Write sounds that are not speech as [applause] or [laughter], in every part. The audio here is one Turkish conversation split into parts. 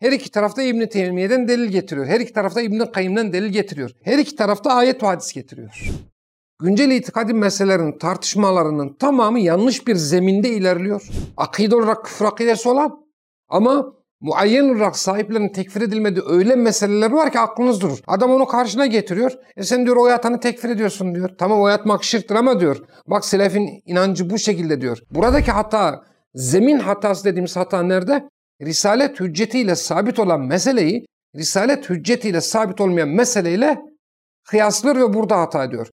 Her iki tarafta İbn Teymiye'den delil getiriyor. Her iki tarafta İbn Kayyim'den delil getiriyor. Her iki tarafta ayet ve hadis getiriyor. Güncel itikadi meselelerin tartışmalarının tamamı yanlış bir zeminde ilerliyor. Akide olarak küfür akidesi olan ama muayyen olarak sahiplerinin tekfir edilmediği öyle meseleler var ki aklınız durur. Adam onu karşına getiriyor. E sen diyor o yatanı tekfir ediyorsun diyor. Tamam o yatmak şirktir ama diyor. Bak selefin inancı bu şekilde diyor. Buradaki hata zemin hatası dediğimiz hata nerede? Risalet hüccetiyle sabit olan meseleyi Risalet hüccetiyle sabit olmayan meseleyle kıyaslıyor ve burada hata ediyor.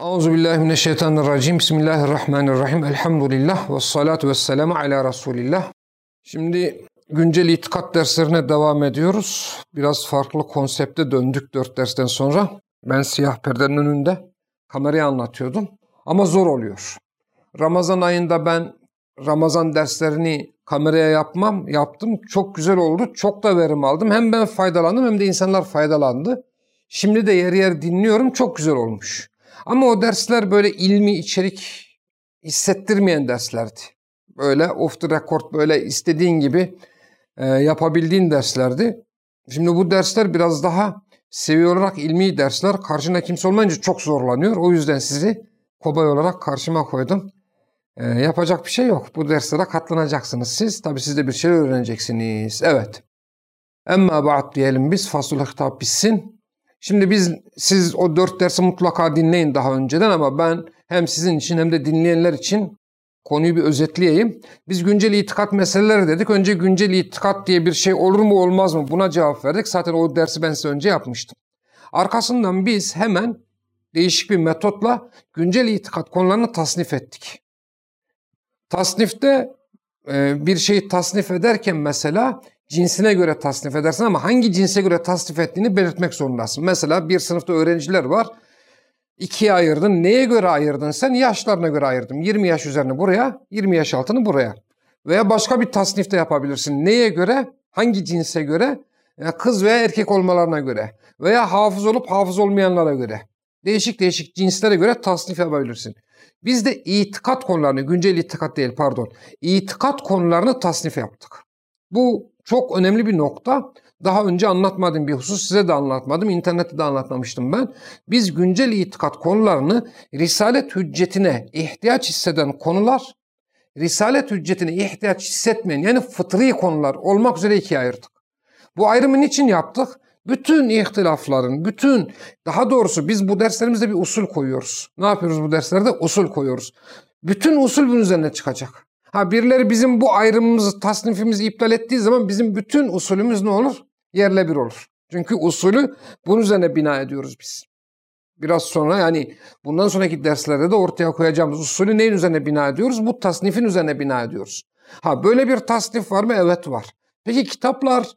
Euzu billahi mineşşeytanirracim. Bismillahirrahmanirrahim. Elhamdülillah ve salatu vesselamu ala Resulillah. Şimdi güncel itikat derslerine devam ediyoruz. Biraz farklı konsepte döndük dört dersten sonra. Ben siyah perdenin önünde kamerayı anlatıyordum. Ama zor oluyor. Ramazan ayında ben Ramazan derslerini kameraya yapmam, yaptım. Çok güzel oldu. Çok da verim aldım. Hem ben faydalandım hem de insanlar faydalandı. Şimdi de yer yer dinliyorum. Çok güzel olmuş. Ama o dersler böyle ilmi içerik hissettirmeyen derslerdi. Böyle off the record böyle istediğin gibi e, yapabildiğin derslerdi. Şimdi bu dersler biraz daha seviye olarak ilmi dersler. Karşına kimse olmayınca çok zorlanıyor. O yüzden sizi kobay olarak karşıma koydum. E, yapacak bir şey yok. Bu derslere katlanacaksınız siz. Tabi siz de bir şey öğreneceksiniz. Evet. Emma ba'd diyelim biz. Fasul hitap bitsin. Şimdi biz siz o dört dersi mutlaka dinleyin daha önceden ama ben hem sizin için hem de dinleyenler için konuyu bir özetleyeyim. Biz güncel itikat meseleleri dedik. Önce güncel itikat diye bir şey olur mu olmaz mı buna cevap verdik. Zaten o dersi ben size önce yapmıştım. Arkasından biz hemen değişik bir metotla güncel itikat konularını tasnif ettik. Tasnifte e, bir şeyi tasnif ederken mesela cinsine göre tasnif edersin ama hangi cinse göre tasnif ettiğini belirtmek zorundasın. Mesela bir sınıfta öğrenciler var. İkiye ayırdın. Neye göre ayırdın sen? Yaşlarına göre ayırdım. 20 yaş üzerine buraya, 20 yaş altını buraya. Veya başka bir tasnif de yapabilirsin. Neye göre? Hangi cinse göre? Kız veya erkek olmalarına göre. Veya hafız olup hafız olmayanlara göre. Değişik değişik cinslere göre tasnif yapabilirsin. Biz de itikat konularını, güncel itikat değil pardon, itikat konularını tasnif yaptık. Bu çok önemli bir nokta. Daha önce anlatmadığım bir husus size de anlatmadım. İnternette de anlatmamıştım ben. Biz güncel itikat konularını Risalet hüccetine ihtiyaç hisseden konular, Risalet hüccetine ihtiyaç hissetmeyen yani fıtri konular olmak üzere ikiye ayırdık. Bu ayrımı niçin yaptık? Bütün ihtilafların, bütün daha doğrusu biz bu derslerimizde bir usul koyuyoruz. Ne yapıyoruz bu derslerde? Usul koyuyoruz. Bütün usul bunun üzerine çıkacak. Ha birileri bizim bu ayrımımızı, tasnifimizi iptal ettiği zaman bizim bütün usulümüz ne olur? Yerle bir olur. Çünkü usulü bunun üzerine bina ediyoruz biz. Biraz sonra yani bundan sonraki derslerde de ortaya koyacağımız usulü neyin üzerine bina ediyoruz? Bu tasnifin üzerine bina ediyoruz. Ha böyle bir tasnif var mı? Evet var. Peki kitaplar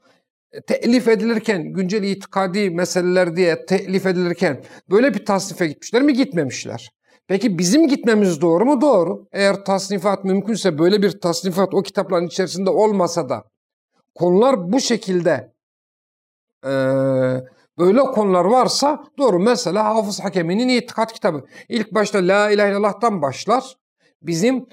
e, telif edilirken, güncel itikadi meseleler diye telif edilirken böyle bir tasnife gitmişler mi? Gitmemişler. Peki bizim gitmemiz doğru mu? Doğru. Eğer tasnifat mümkünse böyle bir tasnifat o kitapların içerisinde olmasa da konular bu şekilde e, böyle konular varsa doğru. Mesela Hafız Hakemi'nin itikat kitabı. İlk başta La İlahe illallah'tan başlar. Bizim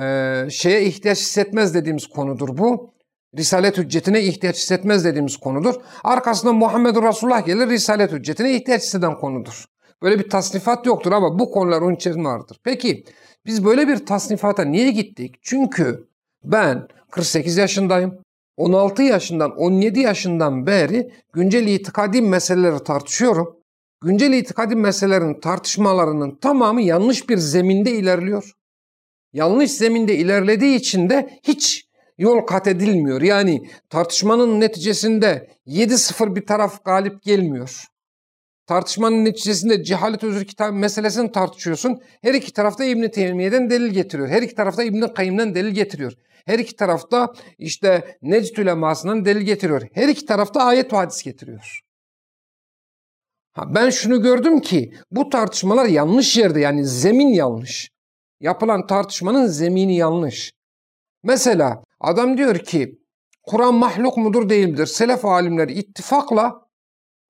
e, şeye ihtiyaç hissetmez dediğimiz konudur bu. Risalet hüccetine ihtiyaç hissetmez dediğimiz konudur. Arkasından Muhammed Resulullah gelir Risalet hüccetine ihtiyaç hisseden konudur. Böyle bir tasnifat yoktur ama bu konular onun içerisinde vardır. Peki biz böyle bir tasnifata niye gittik? Çünkü ben 48 yaşındayım. 16 yaşından 17 yaşından beri güncel itikadi meseleleri tartışıyorum. Güncel itikadi meselelerin tartışmalarının tamamı yanlış bir zeminde ilerliyor. Yanlış zeminde ilerlediği için de hiç yol kat edilmiyor. Yani tartışmanın neticesinde 7-0 bir taraf galip gelmiyor. Tartışmanın neticesinde cehalet özür kitabı meselesini tartışıyorsun. Her iki tarafta İbn Teymiye'den delil getiriyor. Her iki tarafta İbn Kayyim'den delil getiriyor. Her iki tarafta işte Necd ulemasından delil getiriyor. Her iki tarafta ayet ve hadis getiriyor. Ha, ben şunu gördüm ki bu tartışmalar yanlış yerde yani zemin yanlış. Yapılan tartışmanın zemini yanlış. Mesela adam diyor ki Kur'an mahluk mudur değil midir? Selef alimleri ittifakla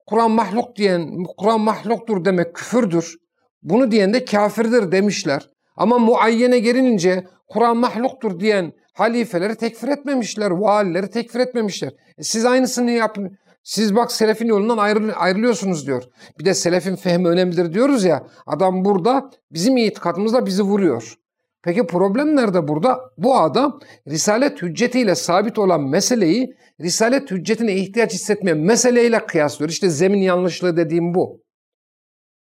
Kur'an mahluk diyen, Kur'an mahluktur demek küfürdür. Bunu diyen de kafirdir demişler. Ama muayyene gelince Kur'an mahluktur diyen halifeleri tekfir etmemişler, valileri tekfir etmemişler. E siz aynısını yapın. Siz bak selefin yolundan ayrıl ayrılıyorsunuz diyor. Bir de selefin fehmi önemlidir diyoruz ya. Adam burada bizim itikadımızla bizi vuruyor. Peki problem nerede burada? Bu adam risalet hüccetiyle sabit olan meseleyi risalet hüccetine ihtiyaç hissetmeyen meseleyle kıyaslıyor. İşte zemin yanlışlığı dediğim bu.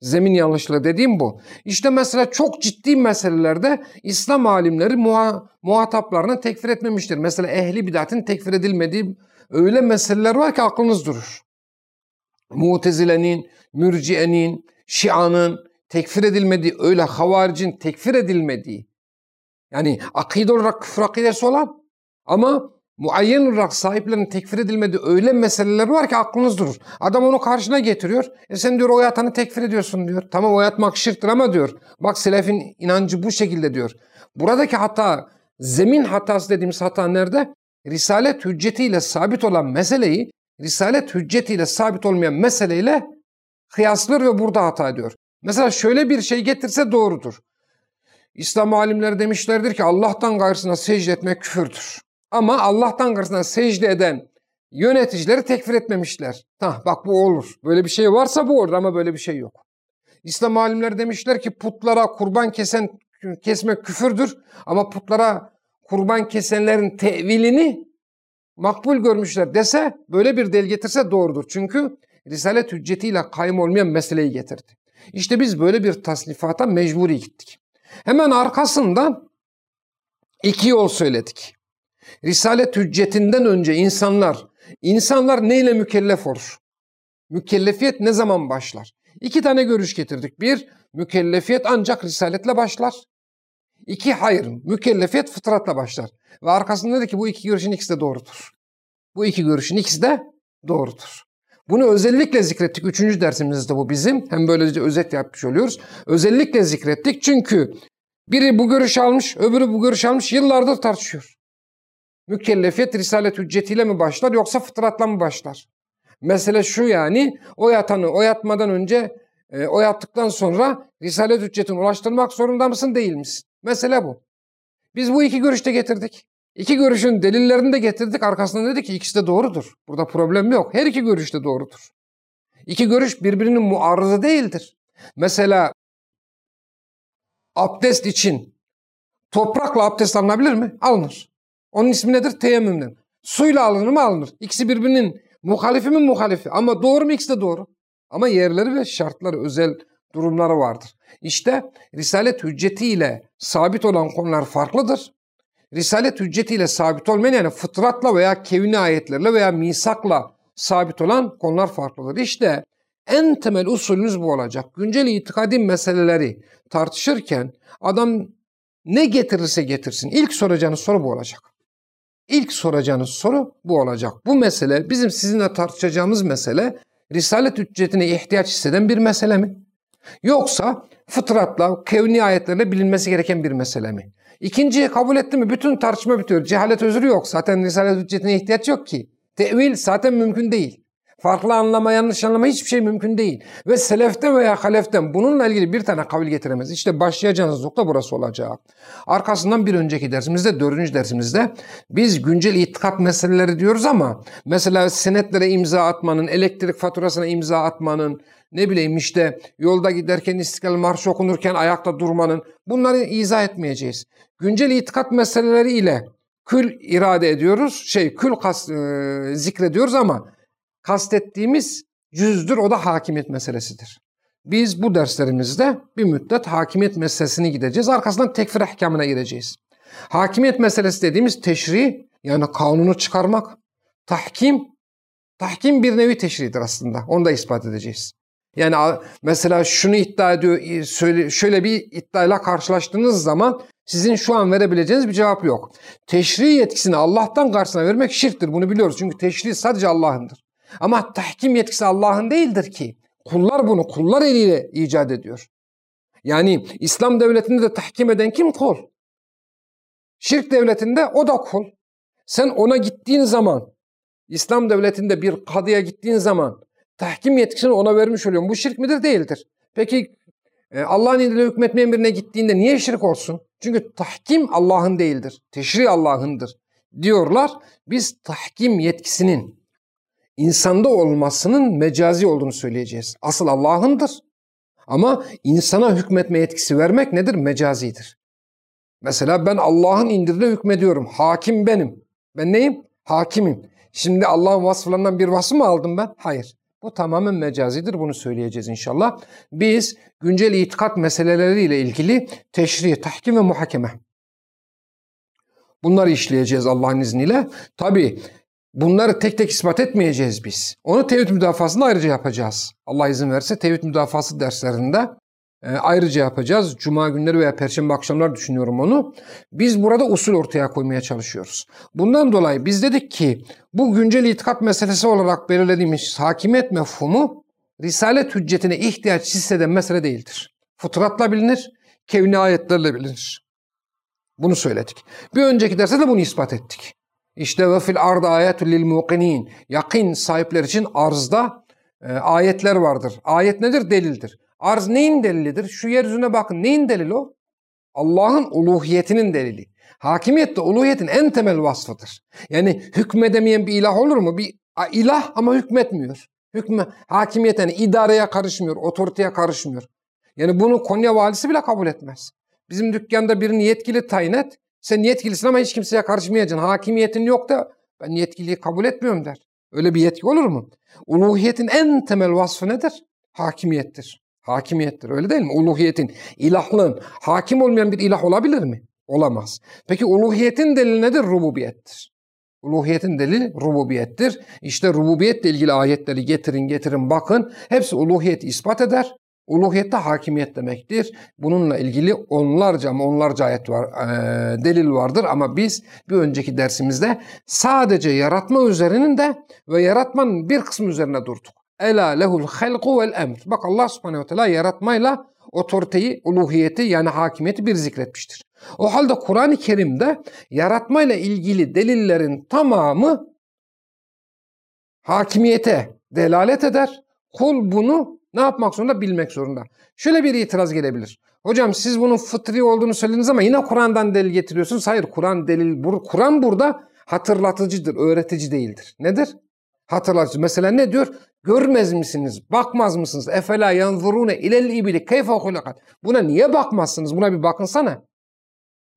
Zemin yanlışlığı dediğim bu. İşte mesela çok ciddi meselelerde İslam alimleri muha muhataplarını tekfir etmemiştir. Mesela ehli bidatın tekfir edilmediği öyle meseleler var ki aklınız durur. Mutezile'nin, mürciyenin, şianın tekfir edilmediği, öyle havaricin tekfir edilmediği, yani akide olarak küfür akidesi olan ama muayyen olarak sahiplerinin tekfir edilmediği öyle meseleler var ki aklınız durur. Adam onu karşına getiriyor. E sen diyor o yatanı tekfir ediyorsun diyor. Tamam o yatmak şirktir ama diyor. Bak selefin inancı bu şekilde diyor. Buradaki hata, zemin hatası dediğimiz hata nerede? Risalet hüccetiyle sabit olan meseleyi, Risalet hüccetiyle sabit olmayan meseleyle kıyaslıyor ve burada hata ediyor. Mesela şöyle bir şey getirse doğrudur. İslam alimleri demişlerdir ki Allah'tan gayrısına secde etmek küfürdür. Ama Allah'tan gayrısına secde eden yöneticileri tekfir etmemişler. Hah bak bu olur. Böyle bir şey varsa bu olur ama böyle bir şey yok. İslam alimleri demişler ki putlara kurban kesen kesmek küfürdür ama putlara kurban kesenlerin tevilini makbul görmüşler dese böyle bir del getirse doğrudur. Çünkü Risalet hüccetiyle kayım olmayan meseleyi getirdi. İşte biz böyle bir tasnifata mecburi gittik. Hemen arkasından iki yol söyledik. Risalet hüccetinden önce insanlar, insanlar neyle mükellef olur? Mükellefiyet ne zaman başlar? İki tane görüş getirdik. Bir, mükellefiyet ancak risaletle başlar. İki, hayır, mükellefiyet fıtratla başlar. Ve arkasında dedi ki bu iki görüşün ikisi de doğrudur. Bu iki görüşün ikisi de doğrudur. Bunu özellikle zikrettik. Üçüncü dersimizde bu bizim. Hem böylece özet yapmış oluyoruz. Özellikle zikrettik çünkü biri bu görüş almış, öbürü bu görüş almış yıllardır tartışıyor. Mükellefiyet risalet hüccetiyle mi başlar yoksa fıtratla mı başlar? Mesele şu yani o yatanı o yatmadan önce e, o yattıktan sonra risalet hüccetini ulaştırmak zorunda mısın değil misin? Mesele bu. Biz bu iki görüşte getirdik. İki görüşün delillerini de getirdik. Arkasından dedik ki ikisi de doğrudur. Burada problem yok. Her iki görüş de doğrudur. İki görüş birbirinin muarızı değildir. Mesela abdest için toprakla abdest alınabilir mi? Alınır. Onun ismi nedir? Teyemmümden. Suyla alınır mı? Alınır. İkisi birbirinin muhalifi mi? Muhalifi. Ama doğru mu? İkisi de doğru. Ama yerleri ve şartları, özel durumları vardır. İşte Risalet hüccetiyle sabit olan konular farklıdır. Risalet hüccetiyle sabit olmayan yani fıtratla veya kevni ayetlerle veya misakla sabit olan konular farklıdır. İşte en temel usulümüz bu olacak. Güncel itikadi meseleleri tartışırken adam ne getirirse getirsin ilk soracağınız soru bu olacak. İlk soracağınız soru bu olacak. Bu mesele bizim sizinle tartışacağımız mesele Risalet hüccetine ihtiyaç hisseden bir mesele mi? Yoksa fıtratla, kevni ayetlerle bilinmesi gereken bir mesele mi? İkinciyi kabul etti mi bütün tartışma bitiyor. Cehalet özrü yok. Zaten Risalet hüccetine ihtiyaç yok ki. Tevil zaten mümkün değil. Farklı anlama, yanlış anlama hiçbir şey mümkün değil. Ve seleften veya haleften bununla ilgili bir tane kavil getiremez. İşte başlayacağınız nokta burası olacak. Arkasından bir önceki dersimizde, dördüncü dersimizde biz güncel itikat meseleleri diyoruz ama mesela senetlere imza atmanın, elektrik faturasına imza atmanın, ne bileyim işte yolda giderken İstiklal Marşı okunurken ayakta durmanın bunları izah etmeyeceğiz. Güncel itikat meseleleri ile kül irade ediyoruz, şey kül kas, e, zikrediyoruz ama kastettiğimiz cüzdür o da hakimiyet meselesidir. Biz bu derslerimizde bir müddet hakimiyet meselesini gideceğiz. Arkasından tekfir ahkamına gireceğiz. Hakimiyet meselesi dediğimiz teşri yani kanunu çıkarmak. Tahkim, tahkim bir nevi teşridir aslında. Onu da ispat edeceğiz. Yani mesela şunu iddia ediyor, şöyle bir iddiayla karşılaştığınız zaman sizin şu an verebileceğiniz bir cevap yok. Teşri yetkisini Allah'tan karşısına vermek şirktir. Bunu biliyoruz. Çünkü teşri sadece Allah'ındır. Ama tahkim yetkisi Allah'ın değildir ki. Kullar bunu kullar eliyle icat ediyor. Yani İslam devletinde de tahkim eden kim? Kul. Şirk devletinde o da kul. Sen ona gittiğin zaman, İslam devletinde bir kadıya gittiğin zaman tahkim yetkisini ona vermiş oluyorsun. Bu şirk midir? Değildir. Peki e, Allah'ın indiriyle hükmetmeyen birine gittiğinde niye şirk olsun? Çünkü tahkim Allah'ın değildir. Teşri Allah'ındır diyorlar. Biz tahkim yetkisinin insanda olmasının mecazi olduğunu söyleyeceğiz. Asıl Allah'ındır. Ama insana hükmetme yetkisi vermek nedir? Mecazidir. Mesela ben Allah'ın indirdiğine hükmediyorum. Hakim benim. Ben neyim? Hakimim. Şimdi Allah'ın vasıflarından bir vasfı mı aldım ben? Hayır. Bu tamamen mecazidir. Bunu söyleyeceğiz inşallah. Biz güncel itikat meseleleriyle ilgili teşri, tahkim ve muhakeme. Bunları işleyeceğiz Allah'ın izniyle. Tabi bunları tek tek ispat etmeyeceğiz biz. Onu tevhid müdafasında ayrıca yapacağız. Allah izin verse tevhid müdafası derslerinde e, ayrıca yapacağız. Cuma günleri veya perşembe akşamlar düşünüyorum onu. Biz burada usul ortaya koymaya çalışıyoruz. Bundan dolayı biz dedik ki bu güncel itikat meselesi olarak belirlediğimiz hakimiyet mefhumu risalet hüccetine ihtiyaç hisseden mesele değildir. Fıtratla bilinir, kevni ayetlerle bilinir. Bunu söyledik. Bir önceki derste de bunu ispat ettik. İşte ve fil arda ayetül lil muqinin. Yakin sahipler için arzda e, ayetler vardır. Ayet nedir? Delildir. Arz neyin delilidir? Şu yeryüzüne bakın. Neyin delili o? Allah'ın uluhiyetinin delili. Hakimiyet de uluhiyetin en temel vasfıdır. Yani hükmedemeyen bir ilah olur mu? Bir ilah ama hükmetmiyor. Hükme, hakimiyet yani idareye karışmıyor, otoriteye karışmıyor. Yani bunu Konya valisi bile kabul etmez. Bizim dükkanda birini yetkili tayin et. Sen yetkilisin ama hiç kimseye karışmayacaksın. Hakimiyetin yok da ben yetkiliyi kabul etmiyorum der. Öyle bir yetki olur mu? Uluhiyetin en temel vasfı nedir? Hakimiyettir. Hakimiyettir öyle değil mi? Uluhiyetin, ilahlığın. Hakim olmayan bir ilah olabilir mi? Olamaz. Peki uluhiyetin delili nedir? Rububiyettir. Uluhiyetin delili rububiyettir. İşte rububiyetle ilgili ayetleri getirin getirin bakın. Hepsi uluhiyeti ispat eder. Uluhiyette hakimiyet demektir. Bununla ilgili onlarca ama onlarca ayet var, e, delil vardır ama biz bir önceki dersimizde sadece yaratma üzerinin ve yaratmanın bir kısmı üzerine durduk. Ela lehul halqu vel emr. Bak Allah subhanehu ve teala yaratmayla otoriteyi, uluhiyeti yani hakimiyeti bir zikretmiştir. O halde Kur'an-ı Kerim'de yaratmayla ilgili delillerin tamamı hakimiyete delalet eder. Kul bunu ne yapmak zorunda? Bilmek zorunda. Şöyle bir itiraz gelebilir. Hocam siz bunun fıtri olduğunu söylediniz ama yine Kur'an'dan delil getiriyorsunuz. Hayır Kur'an delil, Kur'an burada hatırlatıcıdır, öğretici değildir. Nedir? Hatırlatıcı. Mesela ne diyor? Görmez misiniz? Bakmaz mısınız? Efela yanzurune ilel ibili keyfe hulakat. Buna niye bakmazsınız? Buna bir bakınsana.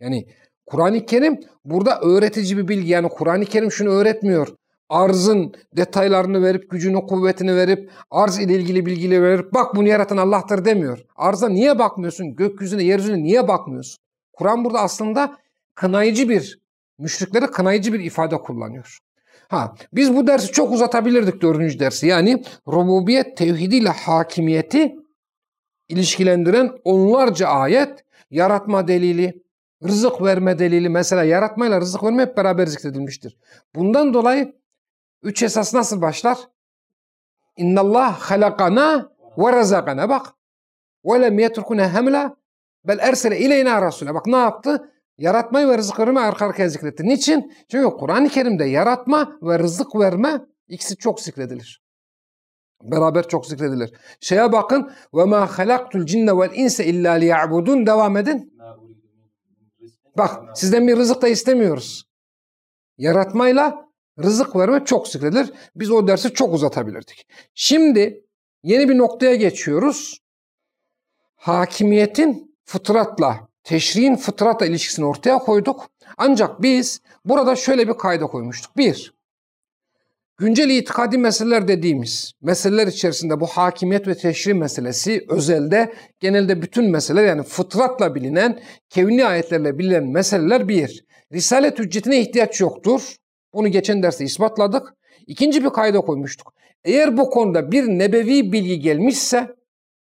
Yani Kur'an-ı Kerim burada öğretici bir bilgi. Yani Kur'an-ı Kerim şunu öğretmiyor. Arzın detaylarını verip, gücünü, kuvvetini verip, arz ile ilgili bilgileri verip, bak bunu yaratan Allah'tır demiyor. Arza niye bakmıyorsun? Gökyüzüne, yeryüzüne niye bakmıyorsun? Kur'an burada aslında kınayıcı bir, müşriklere kınayıcı bir ifade kullanıyor. Ha, biz bu dersi çok uzatabilirdik dördüncü dersi. Yani rububiyet tevhidiyle hakimiyeti ilişkilendiren onlarca ayet, yaratma delili, rızık verme delili. Mesela yaratmayla rızık verme hep beraber zikredilmiştir. Bundan dolayı üç esas nasıl başlar? İnnallah halakana ve razakana. Bak. Ve lem yetrukuna hemla bel ersele ileyna rasule. Bak ne yaptı? Yaratmayı ve rızık verme arka arkaya zikretti. Niçin? Çünkü Kur'an-ı Kerim'de yaratma ve rızık verme ikisi çok zikredilir. Beraber çok zikredilir. Şeye bakın ve ma halaktul cinne vel inse illa liya'budun devam edin. Bak sizden bir rızık da istemiyoruz. Yaratmayla rızık verme çok zikredilir. Biz o dersi çok uzatabilirdik. Şimdi yeni bir noktaya geçiyoruz. Hakimiyetin fıtratla teşriğin fıtratla ilişkisini ortaya koyduk. Ancak biz burada şöyle bir kayda koymuştuk. Bir, güncel itikadi meseleler dediğimiz meseleler içerisinde bu hakimiyet ve teşri meselesi özelde genelde bütün meseleler yani fıtratla bilinen, kevni ayetlerle bilinen meseleler bir. Risalet hüccetine ihtiyaç yoktur. Bunu geçen derste ispatladık. İkinci bir kayda koymuştuk. Eğer bu konuda bir nebevi bilgi gelmişse,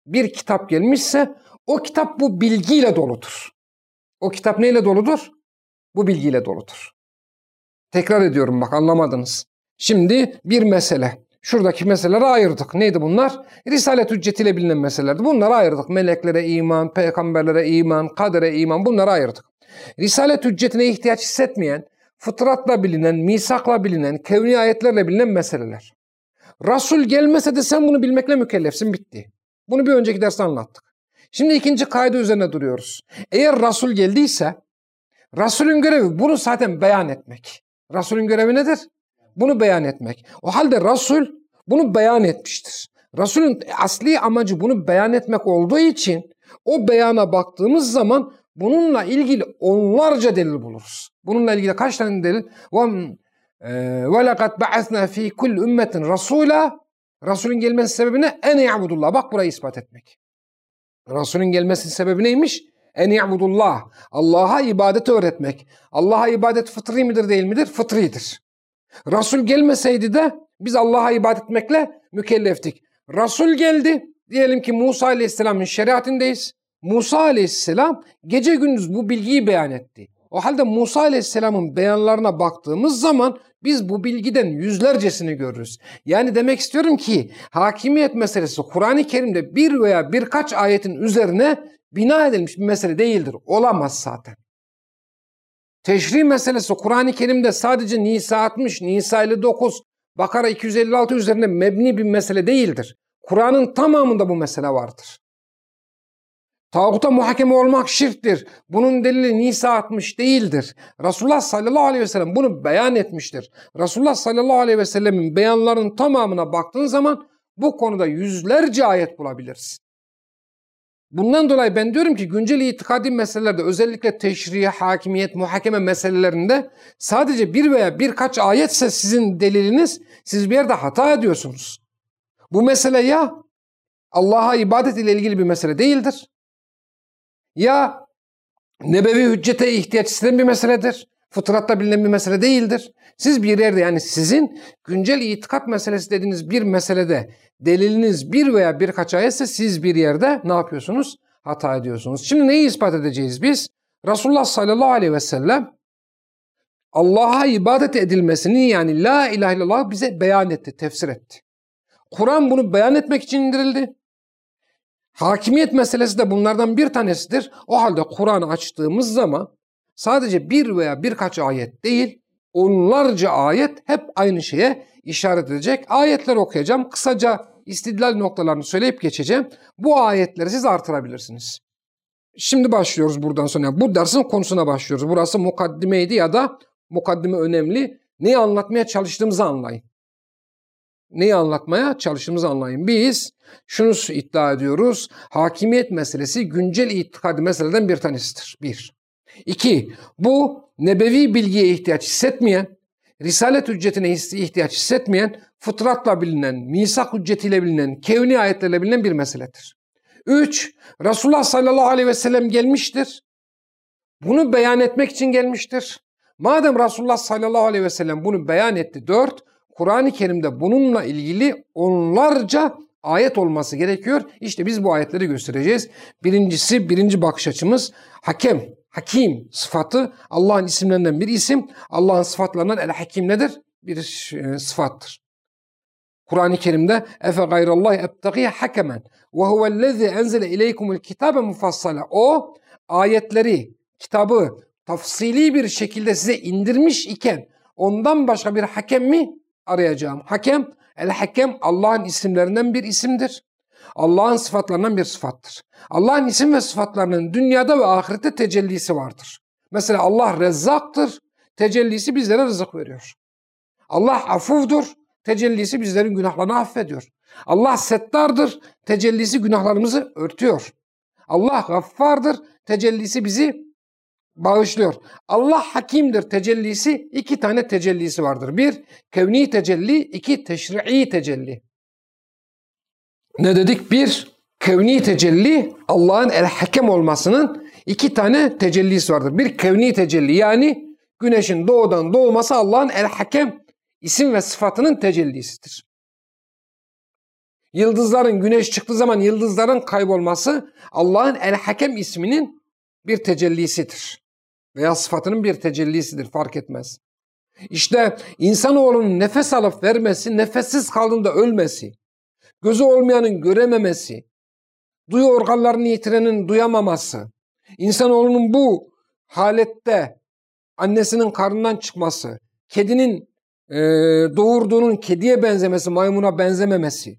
bir kitap gelmişse o kitap bu bilgiyle doludur. O kitap neyle doludur? Bu bilgiyle doludur. Tekrar ediyorum bak anlamadınız. Şimdi bir mesele. Şuradaki meseleleri ayırdık. Neydi bunlar? Risalet hüccetiyle bilinen meselelerdi. Bunları ayırdık. Meleklere iman, peygamberlere iman, kadere iman bunları ayırdık. Risalet hüccetine ihtiyaç hissetmeyen, fıtratla bilinen, misakla bilinen, kevni ayetlerle bilinen meseleler. Resul gelmese de sen bunu bilmekle mükellefsin bitti. Bunu bir önceki derste anlattık. Şimdi ikinci kaydı üzerine duruyoruz. Eğer Resul geldiyse Resulün görevi bunu zaten beyan etmek. Resulün görevi nedir? Bunu beyan etmek. O halde Resul bunu beyan etmiştir. Resulün asli amacı bunu beyan etmek olduğu için o beyana baktığımız zaman bununla ilgili onlarca delil buluruz. Bununla ilgili kaç tane delil? وَلَقَدْ بَعَثْنَا ف۪ي كُلِّ اُمَّةٍ رَسُولًا Resulün gelmesi sebebi ne? En ya'budullah. Bak burayı ispat etmek. Resulün gelmesinin sebebi neymiş? En ya'budullah. Allah'a ibadet öğretmek. Allah'a ibadet fıtri midir değil midir? Fıtridir. Resul gelmeseydi de biz Allah'a ibadet etmekle mükelleftik. Resul geldi. Diyelim ki Musa Aleyhisselam'ın şeriatindeyiz. Musa Aleyhisselam gece gündüz bu bilgiyi beyan etti. O halde Musa Aleyhisselam'ın beyanlarına baktığımız zaman biz bu bilgiden yüzlercesini görürüz. Yani demek istiyorum ki hakimiyet meselesi Kur'an-ı Kerim'de bir veya birkaç ayetin üzerine bina edilmiş bir mesele değildir. Olamaz zaten. Teşri meselesi Kur'an-ı Kerim'de sadece Nisa 60, Nisa 59, Bakara 256 üzerine mebni bir mesele değildir. Kur'an'ın tamamında bu mesele vardır. Tağuta muhakeme olmak şirktir. Bunun delili Nisa 60 değildir. Resulullah sallallahu aleyhi ve sellem bunu beyan etmiştir. Resulullah sallallahu aleyhi ve sellemin beyanlarının tamamına baktığın zaman bu konuda yüzlerce ayet bulabiliriz. Bundan dolayı ben diyorum ki güncel itikadi meselelerde özellikle teşriye, hakimiyet, muhakeme meselelerinde sadece bir veya birkaç ayetse sizin deliliniz siz bir yerde hata ediyorsunuz. Bu mesele ya Allah'a ibadet ile ilgili bir mesele değildir ya nebevi hüccete ihtiyaç hisseden bir meseledir. Fıtratta bilinen bir mesele değildir. Siz bir yerde yani sizin güncel itikat meselesi dediğiniz bir meselede deliliniz bir veya birkaç ayetse siz bir yerde ne yapıyorsunuz? Hata ediyorsunuz. Şimdi neyi ispat edeceğiz biz? Resulullah sallallahu aleyhi ve sellem Allah'a ibadet edilmesini yani la ilahe illallah bize beyan etti, tefsir etti. Kur'an bunu beyan etmek için indirildi. Hakimiyet meselesi de bunlardan bir tanesidir. O halde Kur'an'ı açtığımız zaman sadece bir veya birkaç ayet değil, onlarca ayet hep aynı şeye işaret edecek. Ayetler okuyacağım. Kısaca istidlal noktalarını söyleyip geçeceğim. Bu ayetleri siz artırabilirsiniz. Şimdi başlıyoruz buradan sonra. Bu dersin konusuna başlıyoruz. Burası mukaddimeydi ya da mukaddime önemli. Neyi anlatmaya çalıştığımızı anlayın neyi anlatmaya çalıştığımızı anlayın. Biz şunu iddia ediyoruz. Hakimiyet meselesi güncel itikadi meseleden bir tanesidir. Bir. İki, bu nebevi bilgiye ihtiyaç hissetmeyen, risalet hüccetine ihtiyaç hissetmeyen, fıtratla bilinen, misak hüccetiyle bilinen, kevni ayetlerle bilinen bir meseledir. Üç, Resulullah sallallahu aleyhi ve sellem gelmiştir. Bunu beyan etmek için gelmiştir. Madem Resulullah sallallahu aleyhi ve sellem bunu beyan etti. Dört, Kur'an-ı Kerim'de bununla ilgili onlarca ayet olması gerekiyor. İşte biz bu ayetleri göstereceğiz. Birincisi, birinci bakış açımız hakem, hakim sıfatı Allah'ın isimlerinden bir isim. Allah'ın sıfatlarından el-hakim nedir? Bir e, sıfattır. Kur'an-ı Kerim'de efe gayrallahi ebtagi hakemen ve huvellezî enzele ileykumul kitabe mufassala. O ayetleri, kitabı tafsili bir şekilde size indirmiş iken ondan başka bir hakem mi arayacağım hakem, el-hakem Allah'ın isimlerinden bir isimdir. Allah'ın sıfatlarından bir sıfattır. Allah'ın isim ve sıfatlarının dünyada ve ahirette tecellisi vardır. Mesela Allah rezzaktır, tecellisi bizlere rızık veriyor. Allah afuvdur, tecellisi bizlerin günahlarını affediyor. Allah settardır, tecellisi günahlarımızı örtüyor. Allah gaffardır, tecellisi bizi bağışlıyor. Allah hakimdir tecellisi iki tane tecellisi vardır. Bir kevni tecelli, iki teşri'i tecelli. Ne dedik? Bir kevni tecelli Allah'ın el hakem olmasının iki tane tecellisi vardır. Bir kevni tecelli yani güneşin doğudan doğması Allah'ın el hakem isim ve sıfatının tecellisidir. Yıldızların güneş çıktığı zaman yıldızların kaybolması Allah'ın el hakem isminin bir tecellisidir veya sıfatının bir tecellisidir fark etmez. İşte insanoğlunun nefes alıp vermesi, nefessiz kaldığında ölmesi, gözü olmayanın görememesi, duyu organlarını yitirenin duyamaması, insanoğlunun bu halette annesinin karnından çıkması, kedinin e, doğurduğunun kediye benzemesi, maymuna benzememesi,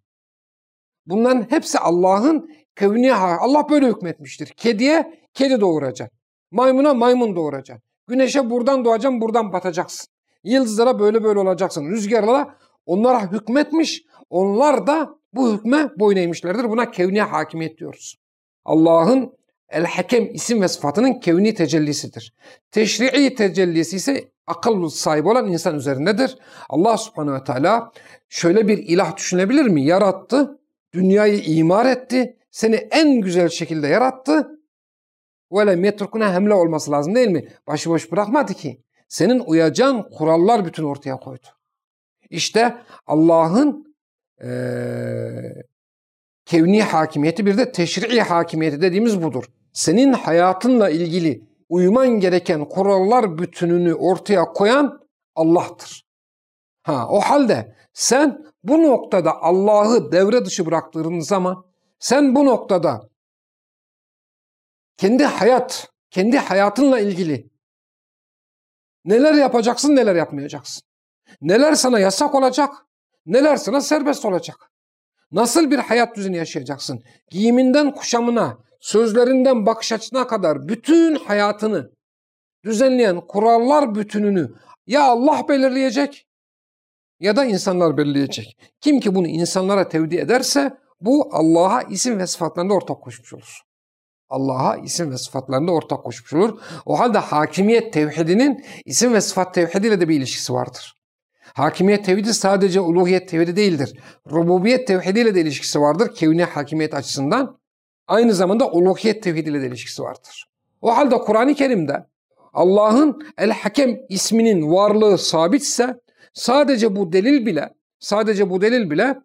bunların hepsi Allah'ın kevni Allah böyle hükmetmiştir. Kediye kedi doğuracak. Maymuna maymun doğuracak. Güneşe buradan doğacaksın, buradan batacaksın. Yıldızlara böyle böyle olacaksın. Rüzgarlara onlara hükmetmiş. Onlar da bu hükme boyun eğmişlerdir. Buna kevni hakimiyet diyoruz. Allah'ın El-Hakem isim ve sıfatının kevni tecellisidir. Teşri'i tecellisi ise akıl sahibi olan insan üzerindedir. Allah subhanehu ve teala şöyle bir ilah düşünebilir mi? Yarattı, dünyayı imar etti, seni en güzel şekilde yarattı. Böyle metrukuna hemle olması lazım değil mi? Başıboş bırakmadı ki. Senin uyacağın kurallar bütün ortaya koydu. İşte Allah'ın ee, kevni hakimiyeti bir de teşri'i hakimiyeti dediğimiz budur. Senin hayatınla ilgili uyman gereken kurallar bütününü ortaya koyan Allah'tır. Ha, o halde sen bu noktada Allah'ı devre dışı bıraktığın zaman sen bu noktada kendi hayat, kendi hayatınla ilgili neler yapacaksın, neler yapmayacaksın. Neler sana yasak olacak, neler sana serbest olacak. Nasıl bir hayat düzeni yaşayacaksın? Giyiminden kuşamına, sözlerinden bakış açısına kadar bütün hayatını düzenleyen kurallar bütününü ya Allah belirleyecek ya da insanlar belirleyecek. Kim ki bunu insanlara tevdi ederse bu Allah'a isim ve sıfatlarında ortak koşmuş olur. Allah'a isim ve sıfatlarında ortak koşmuş olur. O halde hakimiyet tevhidinin isim ve sıfat tevhidiyle de bir ilişkisi vardır. Hakimiyet tevhidi sadece uluhiyet tevhidi değildir. Rububiyet tevhidiyle de ilişkisi vardır kevni hakimiyet açısından. Aynı zamanda uluhiyet tevhidiyle de ilişkisi vardır. O halde Kur'an-ı Kerim'de Allah'ın El-Hakem isminin varlığı sabitse sadece bu delil bile sadece bu delil bile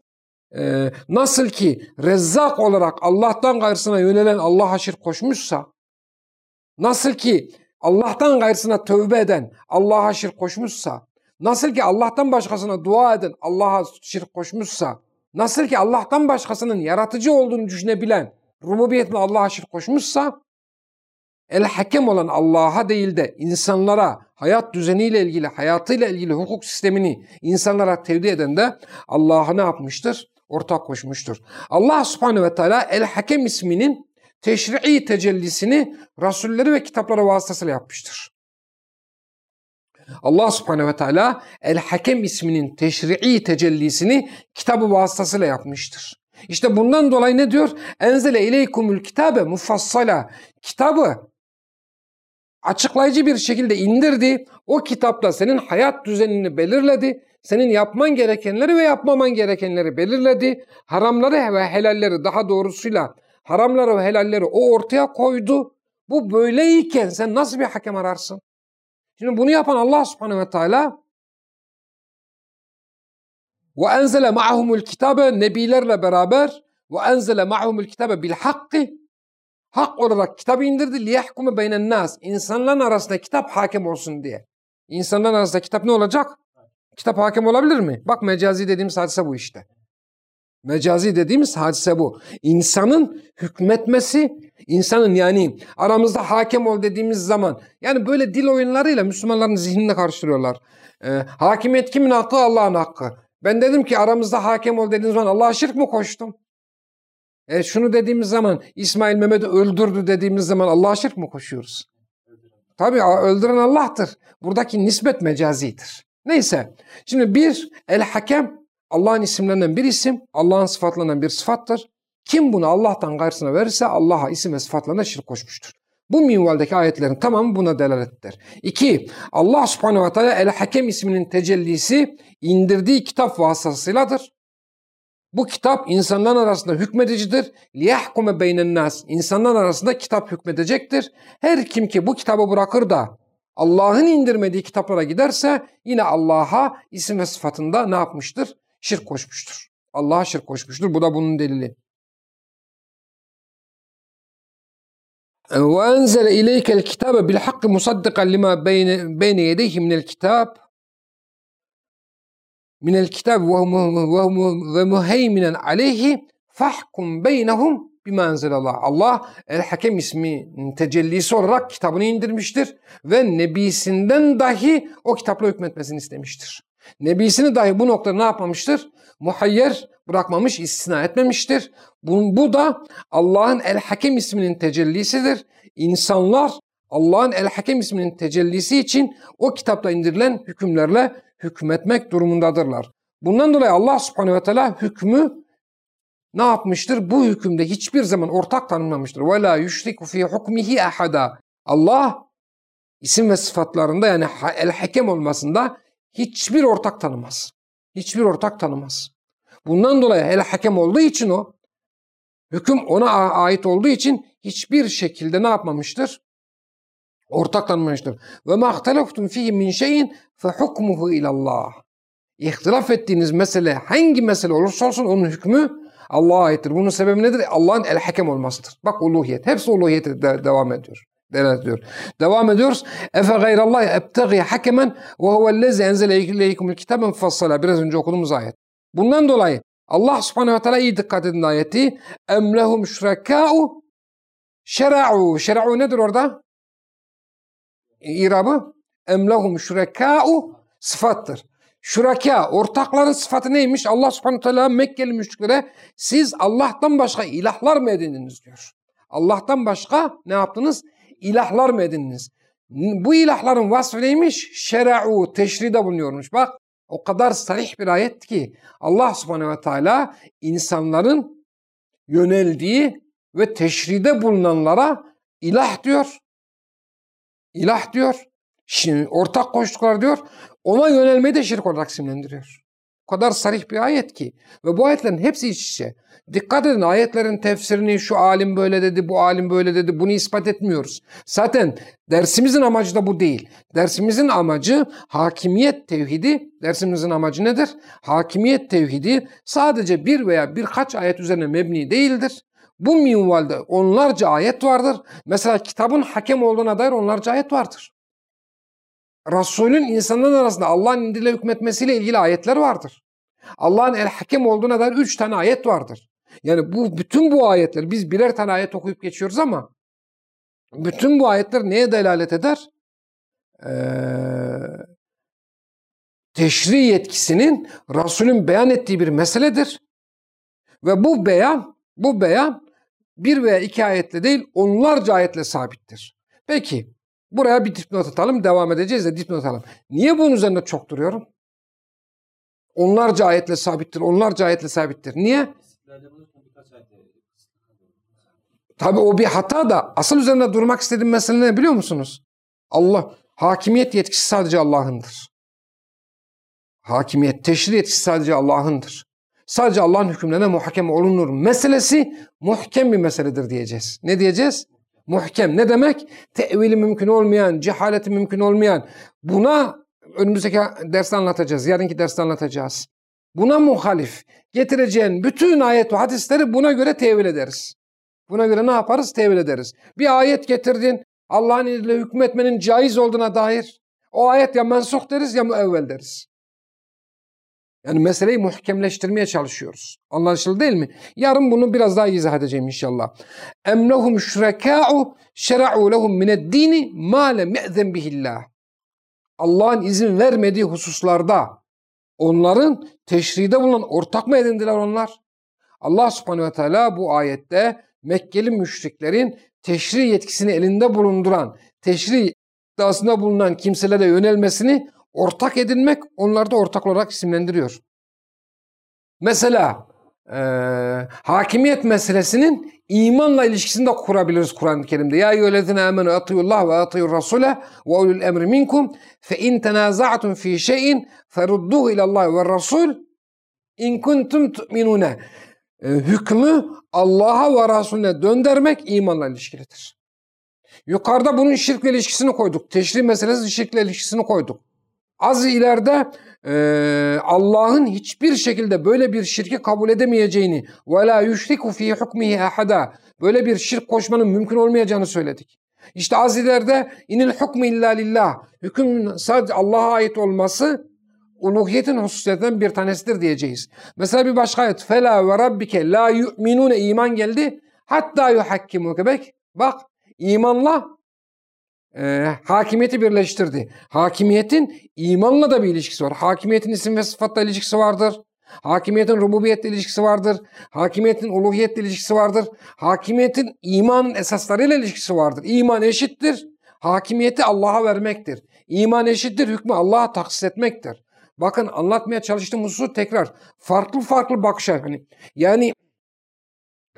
e, nasıl ki Rezzak olarak Allah'tan gayrısına yönelen Allah'a şirk koşmuşsa nasıl ki Allah'tan gayrısına tövbe eden Allah'a şirk koşmuşsa nasıl ki Allah'tan başkasına dua eden Allah'a şirk koşmuşsa nasıl ki Allah'tan başkasının yaratıcı olduğunu düşünebilen rububiyetle Allah'a şirk koşmuşsa el hakem olan Allah'a değil de insanlara hayat düzeniyle ilgili, hayatıyla ilgili hukuk sistemini insanlara tevdi eden de Allah'a ne yapmıştır? Ortak koşmuştur. Allah subhanehu ve teala el hakem isminin teşri'i tecellisini rasulleri ve kitapları vasıtasıyla yapmıştır. Allah subhanehu ve teala el hakem isminin teşri'i tecellisini kitabı vasıtasıyla yapmıştır. İşte bundan dolayı ne diyor? Enzele ileykumul kitabe mufassala. Kitabı açıklayıcı bir şekilde indirdi. O kitapta senin hayat düzenini belirledi. Senin yapman gerekenleri ve yapmaman gerekenleri belirledi. Haramları ve helalleri daha doğrusuyla haramları ve helalleri o ortaya koydu. Bu böyleyken sen nasıl bir hakem ararsın? Şimdi bunu yapan Allah subhanehu ve teala ve enzele ma'ahumul kitabe nebilerle beraber ve enzele ma'ahumul kitabe bil hakkı hak olarak kitabı indirdi liyahkume beynen nas insanların arasında kitap hakim olsun diye. İnsanların arasında kitap ne olacak? Kitap hakim olabilir mi? Bak mecazi dediğimiz hadise bu işte. Mecazi dediğimiz hadise bu. İnsanın hükmetmesi, insanın yani aramızda hakem ol dediğimiz zaman yani böyle dil oyunlarıyla Müslümanların zihnini karıştırıyorlar. Ee, hakimiyet kimin hakkı? Allah'ın hakkı. Ben dedim ki aramızda hakem ol dediğiniz zaman Allah'a şirk mi koştum? E şunu dediğimiz zaman İsmail Mehmet'i öldürdü dediğimiz zaman Allah'a şirk mi koşuyoruz? Tabii öldüren Allah'tır. Buradaki nispet mecazidir. Neyse. Şimdi bir el hakem Allah'ın isimlerinden bir isim, Allah'ın sıfatlarından bir sıfattır. Kim bunu Allah'tan gayrısına verirse Allah'a isim ve sıfatlarına şirk koşmuştur. Bu minvaldeki ayetlerin tamamı buna delalettir. İki, Allah subhanehu ve teala El-Hakem isminin tecellisi indirdiği kitap vasıtasıyladır. Bu kitap insanların arasında hükmedicidir. لِيَحْكُمَ beynen nas. İnsanların arasında kitap hükmedecektir. Her kim ki bu kitabı bırakır da Allah'ın indirmediği kitaplara giderse yine Allah'a isim ve sıfatında ne yapmıştır? Şirk koşmuştur. Allah'a şirk koşmuştur. Bu da bunun delili. وأنزل إليك الكتاب بالحق مصدقا لما بين بين يديه من الكتاب من الكتاب ومهيمنا عليه fahkum beynehum bima enzelallah. Allah El Hakem ismi tecellisi olarak kitabını indirmiştir ve nebisinden dahi o kitapla hükmetmesini istemiştir. Nebisini dahi bu noktada ne yapmamıştır? muhayyer bırakmamış, istisna etmemiştir. Bu, bu da Allah'ın El Hakem isminin tecellisidir. İnsanlar Allah'ın El Hakem isminin tecellisi için o kitapta indirilen hükümlerle hükmetmek durumundadırlar. Bundan dolayı Allah subhanehu ve teala hükmü ne yapmıştır? Bu hükümde hiçbir zaman ortak tanımlamıştır. وَلَا يُشْرِكُ ف۪ي حُكْمِهِ اَحَدًا Allah isim ve sıfatlarında yani el hakem olmasında hiçbir ortak tanımaz. Hiçbir ortak tanımaz. Bundan dolayı el hakem olduğu için o hüküm ona ait olduğu için hiçbir şekilde ne yapmamıştır? Ortak tanımamıştır. Ve ma ihtelaftum fihi min şeyin fe hukmuhu ilallah. İhtilaf ettiğiniz mesele hangi mesele olursa olsun onun hükmü Allah'a aittir. Bunun sebebi nedir? Allah'ın el hakem olmasıdır. Bak uluhiyet. Hepsi uluhiyete de devam ediyor. Devam ediyor. Devam ediyoruz. Efe gayrallahi ebtegi hakemen ve huvellezi enzele ileykumul kitaben fassala. Biraz önce okuduğumuz ayet. Bundan dolayı Allah subhanehu ve teala iyi dikkat edin ayeti. Em lehum şurekâ'u şera'u. Şera'u nedir orada? İrabı. Em lehum şurekâ'u sıfattır. Şuraka, ortakların sıfatı neymiş? Allah subhanahu teala Mekkeli müşriklere siz Allah'tan başka ilahlar mı edindiniz diyor. Allah'tan başka ne yaptınız? İlahlar mı edindiniz? Bu ilahların vasfı neymiş? Şera'u, teşride bulunuyormuş. Bak o kadar sarih bir ayet ki Allah subhanehu ve teala insanların yöneldiği ve teşride bulunanlara ilah diyor. İlah diyor. Şimdi ortak koştuklar diyor. Ona yönelmeyi de şirk olarak isimlendiriyor. O kadar sarih bir ayet ki. Ve bu ayetlerin hepsi iç içe. Dikkat edin ayetlerin tefsirini şu alim böyle dedi, bu alim böyle dedi. Bunu ispat etmiyoruz. Zaten dersimizin amacı da bu değil. Dersimizin amacı hakimiyet tevhidi. Dersimizin amacı nedir? Hakimiyet tevhidi sadece bir veya birkaç ayet üzerine mebni değildir. Bu minvalde onlarca ayet vardır. Mesela kitabın hakem olduğuna dair onlarca ayet vardır. Resulün insanların arasında Allah'ın indiriyle hükmetmesiyle ilgili ayetler vardır. Allah'ın el hakem olduğuna dair üç tane ayet vardır. Yani bu bütün bu ayetler biz birer tane ayet okuyup geçiyoruz ama bütün bu ayetler neye delalet eder? Ee, teşri yetkisinin Resulün beyan ettiği bir meseledir. Ve bu beyan, bu beyan bir veya iki ayetle değil onlarca ayetle sabittir. Peki Buraya bir dipnot atalım. Devam edeceğiz de dipnot atalım. Niye bunun üzerinde çok duruyorum? Onlarca ayetle sabittir. Onlarca ayetle sabittir. Niye? Tabi o bir hata da asıl üzerinde durmak istediğim mesele ne biliyor musunuz? Allah, hakimiyet yetkisi sadece Allah'ındır. Hakimiyet, teşri yetkisi sadece Allah'ındır. Sadece Allah'ın hükümlerine muhakeme olunur meselesi muhkem bir meseledir diyeceğiz. Ne diyeceğiz? Muhkem ne demek? Tevili mümkün olmayan, cehaleti mümkün olmayan. Buna önümüzdeki derste anlatacağız. Yarınki derste anlatacağız. Buna muhalif getireceğin bütün ayet ve hadisleri buna göre tevil ederiz. Buna göre ne yaparız? Tevil ederiz. Bir ayet getirdin. Allah'ın izniyle hükmetmenin caiz olduğuna dair. O ayet ya mensuh deriz ya müevvel deriz. Yani meseleyi muhkemleştirmeye çalışıyoruz. Anlaşıldı değil mi? Yarın bunu biraz daha izah edeceğim inşallah. Em lehum şurekâ'u şera'u lehum mineddini mâ lem ye'zen bihillah. Allah'ın izin vermediği hususlarda onların teşride bulunan ortak mı edindiler onlar? Allah subhanehu ve teala bu ayette Mekkeli müşriklerin teşri yetkisini elinde bulunduran, teşri iddiasında bulunan kimselere yönelmesini ortak edinmek onları da ortak olarak isimlendiriyor. Mesela e, hakimiyet meselesinin imanla ilişkisini de kurabiliriz Kur'an-ı Kerim'de. Ya eyyühellezine amenu atiyullah ve atiyur rasule ve ulul emri minkum fe in tenaza'tum fi şeyin ferudduhu ilallah ve rasul in kuntum tu'minune. Hükmü Allah'a ve Resulüne döndürmek imanla ilişkilidir. Yukarıda bunun şirkle ilişkisini koyduk. Teşri meselesi şirkle ilişkisini koyduk. Az ileride e, Allah'ın hiçbir şekilde böyle bir şirki kabul edemeyeceğini la yushriku fi hukmihi ahada böyle bir şirk koşmanın mümkün olmayacağını söyledik. İşte az ileride inil hukmu illa lillah hüküm sadece Allah'a ait olması uluhiyetin hususiyetlerinden bir tanesidir diyeceğiz. Mesela bir başka ayet fela ve rabbike la yu'minune iman geldi hatta yuhakkimuke bak bak imanla e, hakimiyeti birleştirdi. Hakimiyetin imanla da bir ilişkisi var. Hakimiyetin isim ve sıfatla ilişkisi vardır. Hakimiyetin rububiyetle ilişkisi vardır. Hakimiyetin uluhiyetle ilişkisi vardır. Hakimiyetin imanın esaslarıyla ilişkisi vardır. İman eşittir. Hakimiyeti Allah'a vermektir. İman eşittir. Hükmü Allah'a taksis etmektir. Bakın anlatmaya çalıştığım hususu tekrar farklı farklı bakışlar. Hani yani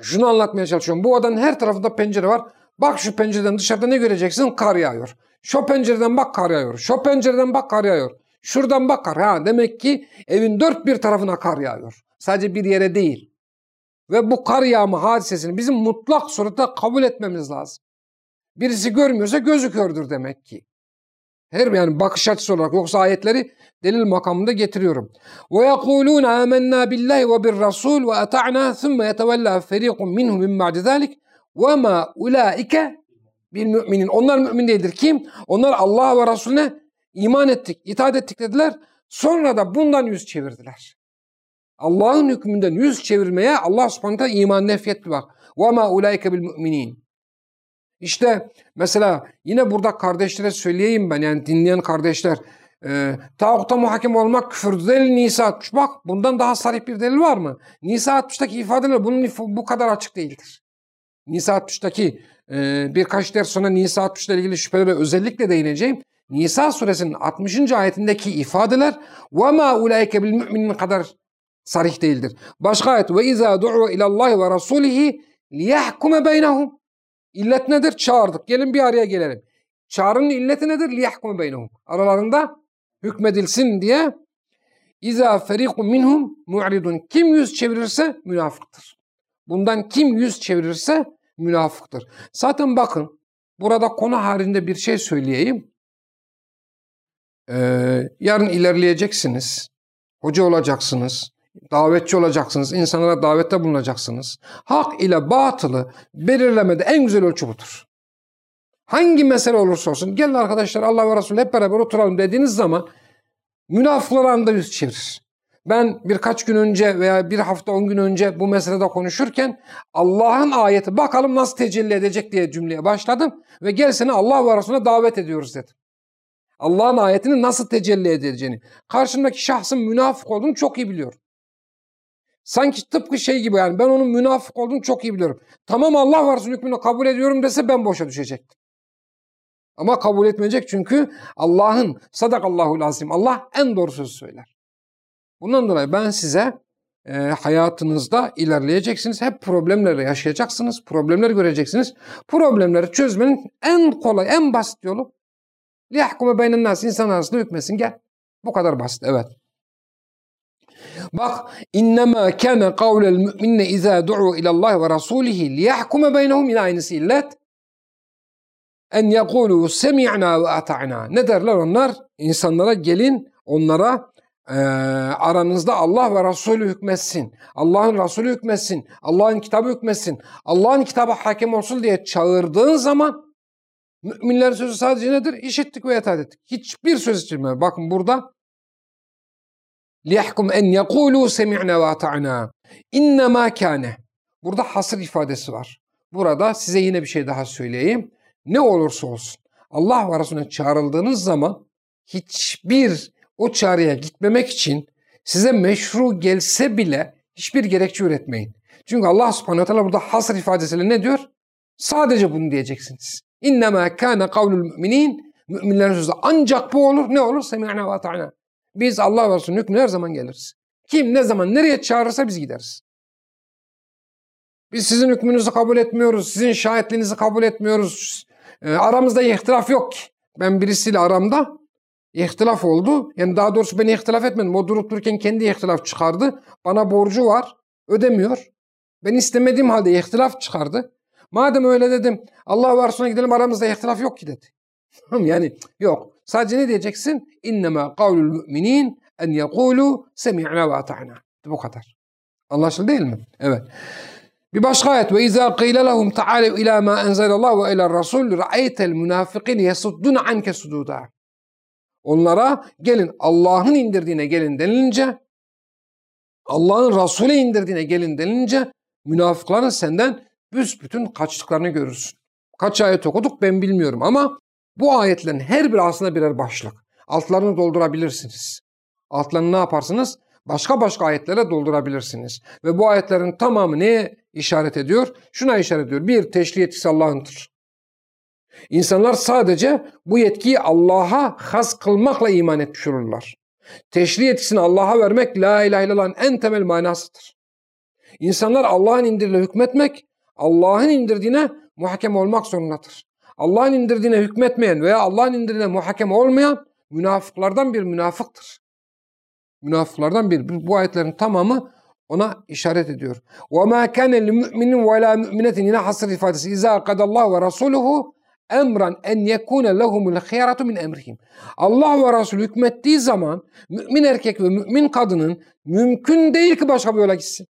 şunu anlatmaya çalışıyorum. Bu odanın her tarafında pencere var. Bak şu pencereden dışarıda ne göreceksin? Kar yağıyor. Şu pencereden bak kar yağıyor. Şu pencereden bak kar yağıyor. Şuradan bak kar. Ha, demek ki evin dört bir tarafına kar yağıyor. Sadece bir yere değil. Ve bu kar yağma hadisesini bizim mutlak surette kabul etmemiz lazım. Birisi görmüyorsa gözü kördür demek ki. Her yani bakış açısı olarak yoksa ayetleri delil makamında getiriyorum. Ve yekulun amennâ billahi ve bir rasul ve ata'na thumma yetevella feriqun minhum min ba'di zalik ve ma ulaike müminin. Onlar mümin değildir. Kim? Onlar Allah ve Resulüne iman ettik, itaat ettik dediler. Sonra da bundan yüz çevirdiler. Allah'ın hükmünden yüz çevirmeye Allah subhanahu iman nefyetti bak. Ve ma ulaike bil müminin. İşte mesela yine burada kardeşlere söyleyeyim ben yani dinleyen kardeşler e, tağuta muhakem olmak küfürdür. Delil Nisa 60. Bak bundan daha sarih bir delil var mı? Nisa 60'taki ifadeler bunun bu kadar açık değildir. Nisa 60'taki e, birkaç ders sonra Nisa 60 ile ilgili şüphelere özellikle değineceğim. Nisa suresinin 60. ayetindeki ifadeler وَمَا اُولَٰئِكَ بِالْمُؤْمِنِينَ kadar sarih değildir. Başka ayet وَاِذَا دُعُوا اِلَى اللّٰهِ وَرَسُولِهِ لِيَحْكُمَ بَيْنَهُمْ İllet nedir? Çağırdık. Gelin bir araya gelelim. Çağrının illeti nedir? لِيَحْكُمَ بَيْنَهُمْ Aralarında hükmedilsin diye İza ferikun minhum mu'ridun. Kim yüz çevirirse münafıktır. Bundan kim yüz çevirirse münafıktır. Zaten bakın burada konu halinde bir şey söyleyeyim. Ee, yarın ilerleyeceksiniz. Hoca olacaksınız. Davetçi olacaksınız. insanlara davette bulunacaksınız. Hak ile batılı belirlemede en güzel ölçü budur. Hangi mesele olursa olsun gelin arkadaşlar Allah ve Resulü hep beraber oturalım dediğiniz zaman münafıklar anda yüz çevirir. Ben birkaç gün önce veya bir hafta on gün önce bu meselede konuşurken Allah'ın ayeti bakalım nasıl tecelli edecek diye cümleye başladım ve gel seni Allah ve Resulüne davet ediyoruz dedim. Allah'ın ayetini nasıl tecelli edeceğini. Karşımdaki şahsın münafık olduğunu çok iyi biliyorum. Sanki tıpkı şey gibi yani ben onun münafık olduğunu çok iyi biliyorum. Tamam Allah var hükmünü kabul ediyorum dese ben boşa düşecektim. Ama kabul etmeyecek çünkü Allah'ın sadakallahu lazim. Allah en doğru sözü söyler. Bundan dolayı ben size e, hayatınızda ilerleyeceksiniz. Hep problemlerle yaşayacaksınız. Problemler göreceksiniz. Problemleri çözmenin en kolay, en basit yolu liyahkume beynen nas insan arasında hükmesin gel. Bu kadar basit evet. Bak innema kana kavlel müminne izâ du'u ilallah ve rasulihi liyahkume beynehum yine aynısı illet. En yekulu semi'na ve ata'na. Ne derler onlar? İnsanlara gelin onlara e, aranızda Allah ve Resulü hükmetsin. Allah'ın Resulü hükmetsin. Allah'ın kitabı hükmetsin. Allah'ın kitabı hakem olsun diye çağırdığın zaman müminlerin sözü sadece nedir? İşittik ve itaat ettik. Hiçbir söz içilmiyor. Bakın burada لِيَحْكُمْ اَنْ يَقُولُوا سَمِعْنَا وَاَطَعْنَا اِنَّمَا كَانَ Burada hasır ifadesi var. Burada size yine bir şey daha söyleyeyim. Ne olursa olsun Allah ve Resulüne çağrıldığınız zaman hiçbir o çağrıya gitmemek için size meşru gelse bile hiçbir gerekçe üretmeyin. Çünkü Allah subhanahu teala burada hasır ifadesiyle ne diyor? Sadece bunu diyeceksiniz. İnnemâ kâne kavlul müminin Müminlerin sözü ancak bu olur. Ne olur? Semi'na ve ta'na. Biz Allah ve Resulü'nün hükmüne her zaman geliriz. Kim ne zaman nereye çağırırsa biz gideriz. Biz sizin hükmünüzü kabul etmiyoruz. Sizin şahitliğinizi kabul etmiyoruz. E, aramızda ihtilaf yok ki. Ben birisiyle aramda ihtilaf oldu. Yani daha doğrusu ben ihtilaf etmedim. O durup dururken kendi ihtilaf çıkardı. Bana borcu var. Ödemiyor. Ben istemediğim halde ihtilaf çıkardı. Madem öyle dedim Allah Resulüne gidelim aramızda ihtilaf yok ki dedi. [laughs] yani yok. Sadece ne diyeceksin? İnnemâ kavlul müminin en yekûlû semi'na ve ata'na. Bu kadar. Anlaşıldı değil mi? Evet. Bir başka ayet ve izâ qîle lehum ta'âlev ilâ mâ enzelallah ve ilâ rasul ra'eytel münafıkîn yesuddun anke sudûdâ. Onlara gelin Allah'ın indirdiğine gelin denilince Allah'ın Resul'e indirdiğine gelin denilince münafıkların senden büsbütün kaçtıklarını görürsün. Kaç ayet okuduk ben bilmiyorum ama bu ayetlerin her biri aslında birer başlık. Altlarını doldurabilirsiniz. Altlarını ne yaparsınız? Başka başka ayetlerle doldurabilirsiniz. Ve bu ayetlerin tamamı neye işaret ediyor? Şuna işaret ediyor. Bir, teşri yetkisi Allah'ındır. İnsanlar sadece bu yetkiyi Allah'a has kılmakla iman etmiş olurlar. Teşri yetkisini Allah'a vermek la ilahe illallah'ın en temel manasıdır. İnsanlar Allah'ın indiriyle hükmetmek, Allah'ın indirdiğine muhakem olmak zorundadır. Allah'ın indirdiğine hükmetmeyen veya Allah'ın indirdiğine muhakem olmayan münafıklardan bir münafıktır. Münafıklardan bir. Bu ayetlerin tamamı ona işaret ediyor. وَمَا كَانَ لِمُؤْمِنٍ وَلَا مُؤْمِنَةٍ yine hasır ifadesi. اِذَا قَدَ اللّٰهُ وَرَسُولُهُ emran en yekune lehumul khiyaratu min emrihim. Allah ve Resul hükmettiği zaman mümin erkek ve mümin kadının mümkün değil ki başka bir yola gitsin.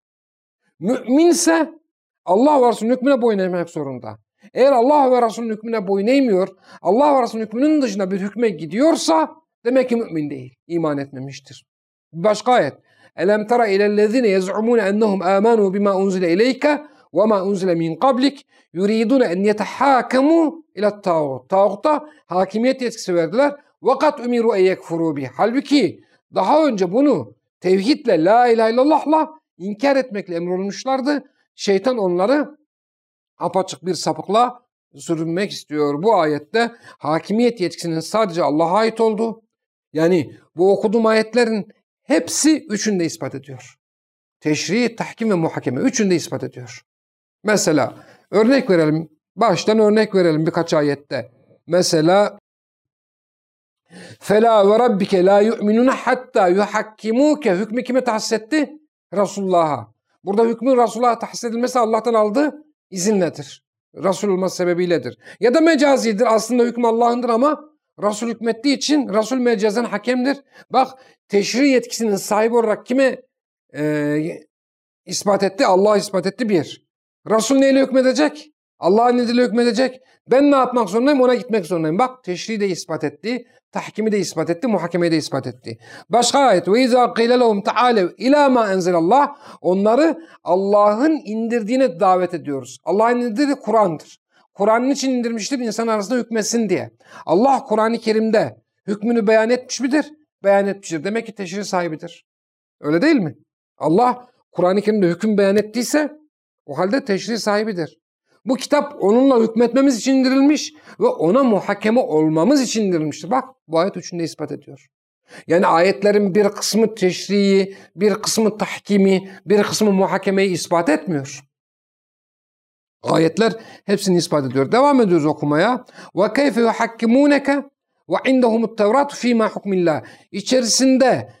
Müminse Allah ve Resul'ün hükmüne boyun eğmek zorunda. Eğer Allah ve Resul'ün hükmüne boyun eğmiyor, Allah ve Resul'ün hükmünün dışında bir hükme gidiyorsa demek ki mümin değil, iman etmemiştir. Başka ayet. Elem tara ilellezine yez'umune ennehum amanu bima unzile ileyke ve ma unzile min qablik yuridune en yetehakemu ila tağut. Tağutta hakimiyet yetkisi verdiler. Umiru en yekfuru bih. Halbuki daha önce bunu tevhidle, la ilahe illallah'la inkar etmekle emrolmuşlardı. Şeytan onları apaçık bir sapıkla sürünmek istiyor. Bu ayette hakimiyet yetkisinin sadece Allah'a ait olduğu, yani bu okuduğum ayetlerin hepsi üçünde ispat ediyor. Teşri, tahkim ve muhakeme üçünde ispat ediyor. Mesela örnek verelim. Baştan örnek verelim birkaç ayette. Mesela ve rabbike la yu'minun hatta yuhakkimuke hükmü kime tahsis etti? Resulullah'a. Burada hükmün Resulullah'a tahsis edilmesi Allah'tan aldığı izinledir. Resul olması sebebiyledir. Ya da mecazidir. Aslında hüküm Allah'ındır ama Resul hükmettiği için Resul mecazen hakemdir. Bak teşri yetkisinin sahibi olarak kime e, ispat etti? Allah ispat etti bir. Resul neyle hükmedecek? Allah'ın izniyle hükmedecek. Ben ne yapmak zorundayım? Ona gitmek zorundayım. Bak teşri de ispat etti. Tahkimi de ispat etti. Muhakemeyi de ispat etti. Başka ayet. Ve izâ qîle lehum ta'âlev ilâ mâ enzelallah. Onları Allah'ın indirdiğine davet ediyoruz. Allah'ın indirdiği Kur'an'dır. Kur'an'ın için indirmiştir insan arasında hükmetsin diye. Allah Kur'an-ı Kerim'de hükmünü beyan etmiş midir? Beyan etmiştir. Demek ki teşri sahibidir. Öyle değil mi? Allah Kur'an-ı Kerim'de hüküm beyan ettiyse o halde teşri sahibidir. Bu kitap onunla hükmetmemiz için indirilmiş ve ona muhakeme olmamız için indirilmiştir. Bak bu ayet üçünde ispat ediyor. Yani ayetlerin bir kısmı teşriyi, bir kısmı tahkimi, bir kısmı muhakemeyi ispat etmiyor. Ayetler hepsini ispat ediyor. Devam ediyoruz okumaya. Ve keyfe yuhakkimuneke ve indehumut tevrat fîmâ hukmillah. İçerisinde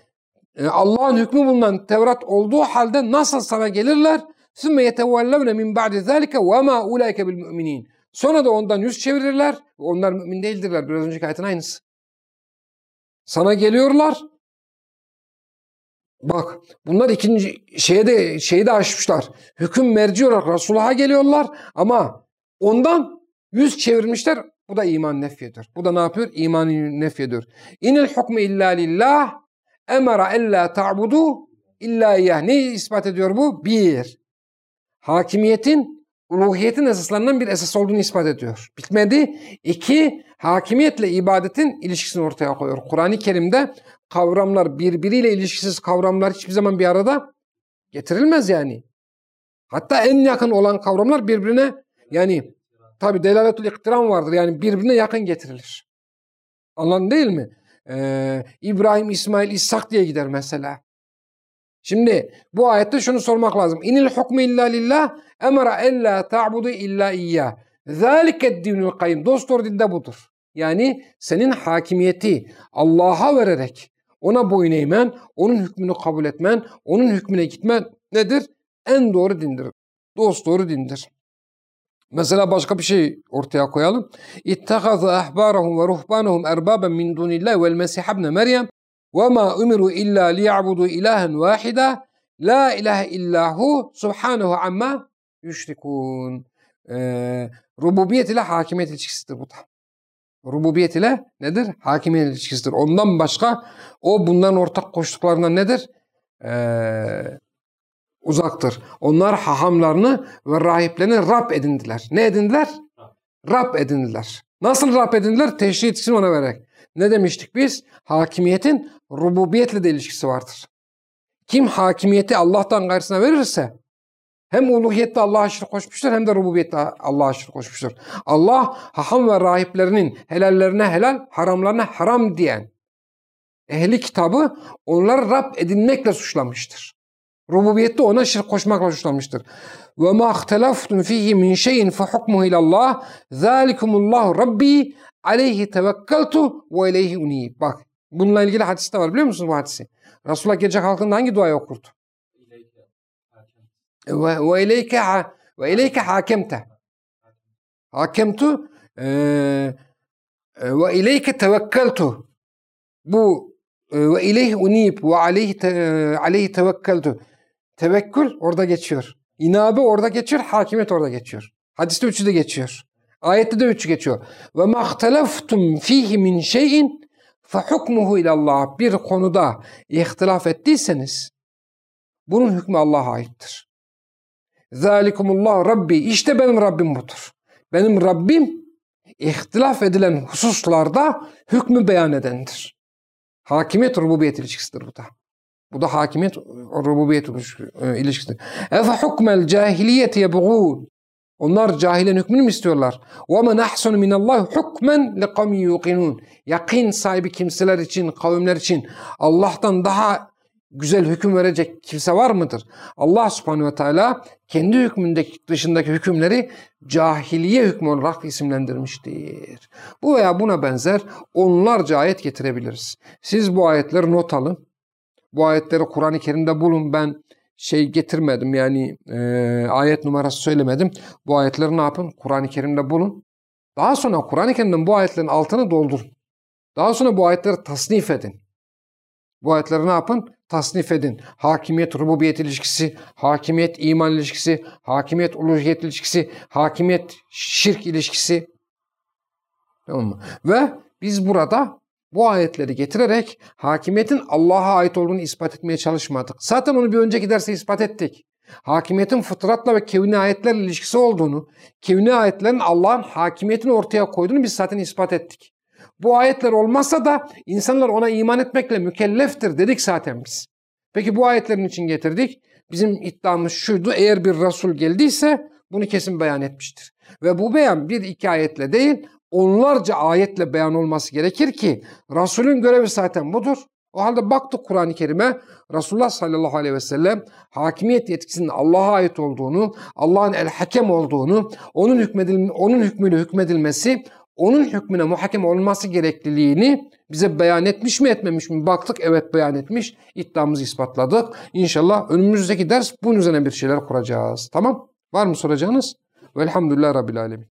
e, Allah'ın hükmü bulunan Tevrat olduğu halde nasıl sana gelirler? ثُمَّ يَتَوَلَّوْنَ مِنْ بَعْدِ ذَٰلِكَ وَمَا اُولَٰئِكَ بِالْمُؤْمِنِينَ Sonra da ondan yüz çevirirler. Onlar mümin değildirler. Biraz önceki ayetin aynısı. Sana geliyorlar. Bak bunlar ikinci şeye de şeyi de aşmışlar. Hüküm merci olarak Resulullah'a geliyorlar ama ondan yüz çevirmişler. Bu da iman nefyediyor. Bu da ne yapıyor? İmanı nefyediyor. İnil hukmu illa lillah emara ella ta'budu illa iyyah. Ne ispat ediyor bu? Bir, hakimiyetin uluhiyetin esaslarından bir esas olduğunu ispat ediyor. Bitmedi. İki, hakimiyetle ibadetin ilişkisini ortaya koyuyor. Kur'an-ı Kerim'de kavramlar birbiriyle ilişkisiz kavramlar hiçbir zaman bir arada getirilmez yani. Hatta en yakın olan kavramlar birbirine yani tabi delaletül iktiram vardır yani birbirine yakın getirilir. Anladın değil mi? Ee, İbrahim, İsmail, İshak diye gider mesela. Şimdi bu ayette şunu sormak lazım. İnil hukmu illa lillah emara ella ta'budu illa iyyah. Zâliket dinul kayyum. Dost doğru dinde budur. Yani senin hakimiyeti Allah'a vererek ona boyun eğmen, onun hükmünü kabul etmen, onun hükmüne gitmen nedir? En doğru dindir. Dost doğru dindir. Mesela başka bir şey ortaya koyalım. İttehazu ahbarahum ve ruhbanahum erbaben min dunillahi vel mesih ibn Meryem وَمَا اُمِرُوا اِلَّا لِيَعْبُدُوا اِلَٰهًا وَاحِدًا لَا اِلَٰهَ اِلَّا هُ سُبْحَانَهُ عَمَّا yüşrikun. Ee, rububiyet ile hakimiyet ilişkisidir bu da. Rububiyet ile nedir? Hakimiyet ilişkisidir. Ondan başka o bundan ortak koştuklarından nedir? Ee, uzaktır. Onlar hahamlarını ve rahiplerini Rab edindiler. Ne edindiler? Rab edindiler. Nasıl Rab edindiler? Teşri etkisini ona vererek. Ne demiştik biz? Hakimiyetin rububiyetle de ilişkisi vardır. Kim hakimiyeti Allah'tan gayrısına verirse hem uluhiyette Allah'a şirk koşmuştur hem de rububiyette Allah'a şirk koşmuştur. Allah haham ve rahiplerinin helallerine helal, haramlarına haram diyen ehli kitabı onları Rab edinmekle suçlamıştır. Rububiyette ona şirk koşmakla suçlamıştır. Ve ma ihtelaftum fihi min şeyin fe hukmuhu ilallah zalikumullahu rabbi aleyhi tevekkeltu ve ileyhi unib. Bak bununla ilgili hadis de var biliyor musunuz bu hadisi? Resulullah gece kalktığında hangi duayı okurdu? Ve, ve ileyke ve ileyke hakemte. Hakemtu e, e, ve ileyke tevekkeltu. Bu e, ve ileyhi unib ve aleyhi, te, aleyhi tevekkeltu. Tevekkül orada geçiyor. İnabe orada geçiyor, hakimiyet orada geçiyor. Hadiste üçü de geçiyor. Ayette de üçü geçiyor. Ve mahteleftum fihi min şeyin fe hukmuhu ilallah. Bir konuda ihtilaf ettiyseniz bunun hükmü Allah'a aittir. Zalikumullah Rabbi. İşte benim Rabbim budur. Benim Rabbim ihtilaf edilen hususlarda hükmü beyan edendir. Hakimiyet rububiyet ilişkisidir bu da. Bu da hakimiyet rububiyet ilişkisidir. Efe hukmel cahiliyeti yebğûn. Onlar cahilen hükmünü mü istiyorlar? وَمَنْ أَحْسَنُ مِنَ اللّٰهِ حُكْمًا لِقَوْمِ يُوقِنُونَ Yakin sahibi kimseler için, kavimler için Allah'tan daha güzel hüküm verecek kimse var mıdır? Allah subhanehu ve teala kendi hükmündeki dışındaki hükümleri cahiliye hükmü olarak isimlendirmiştir. Bu veya buna benzer onlarca ayet getirebiliriz. Siz bu ayetleri not alın. Bu ayetleri Kur'an-ı Kerim'de bulun. Ben şey getirmedim yani e, ayet numarası söylemedim. Bu ayetleri ne yapın? Kur'an-ı Kerim'de bulun. Daha sonra Kur'an-ı Kerim'den bu ayetlerin altını doldurun. Daha sonra bu ayetleri tasnif edin. Bu ayetleri ne yapın? Tasnif edin. Hakimiyet, rububiyet ilişkisi, hakimiyet, iman ilişkisi, hakimiyet, uluhiyet ilişkisi, hakimiyet, şirk ilişkisi. Tamam mı? Ve biz burada bu ayetleri getirerek hakimiyetin Allah'a ait olduğunu ispat etmeye çalışmadık. Zaten onu bir önceki derste ispat ettik. Hakimiyetin fıtratla ve kevni ayetler ilişkisi olduğunu, kevni ayetlerin Allah'ın hakimiyetini ortaya koyduğunu biz zaten ispat ettik. Bu ayetler olmazsa da insanlar ona iman etmekle mükelleftir dedik zaten biz. Peki bu ayetlerin için getirdik. Bizim iddiamız şuydu. Eğer bir Resul geldiyse bunu kesin beyan etmiştir. Ve bu beyan bir iki ayetle değil onlarca ayetle beyan olması gerekir ki Resulün görevi zaten budur. O halde baktık Kur'an-ı Kerim'e Resulullah sallallahu aleyhi ve sellem hakimiyet yetkisinin Allah'a ait olduğunu, Allah'ın el hakem olduğunu, onun hükmedil onun hükmüyle hükmedilmesi, onun hükmüne muhakem olması gerekliliğini bize beyan etmiş mi etmemiş mi baktık evet beyan etmiş iddiamızı ispatladık. İnşallah önümüzdeki ders bunun üzerine bir şeyler kuracağız. Tamam? Var mı soracağınız? Velhamdülillah Rabbil Alemin.